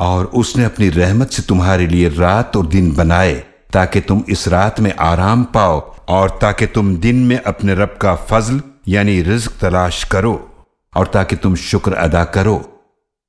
और उसने अपनी रहमत से तुम्हारे लिए रात और दिन बनाए, ताकि तुम इस रात में आराम पाओ और ताकि तुम दिन में अपने रब का फजल, यानी रिज्क तलाश करो और ताकि तुम शुक्र अदा करो।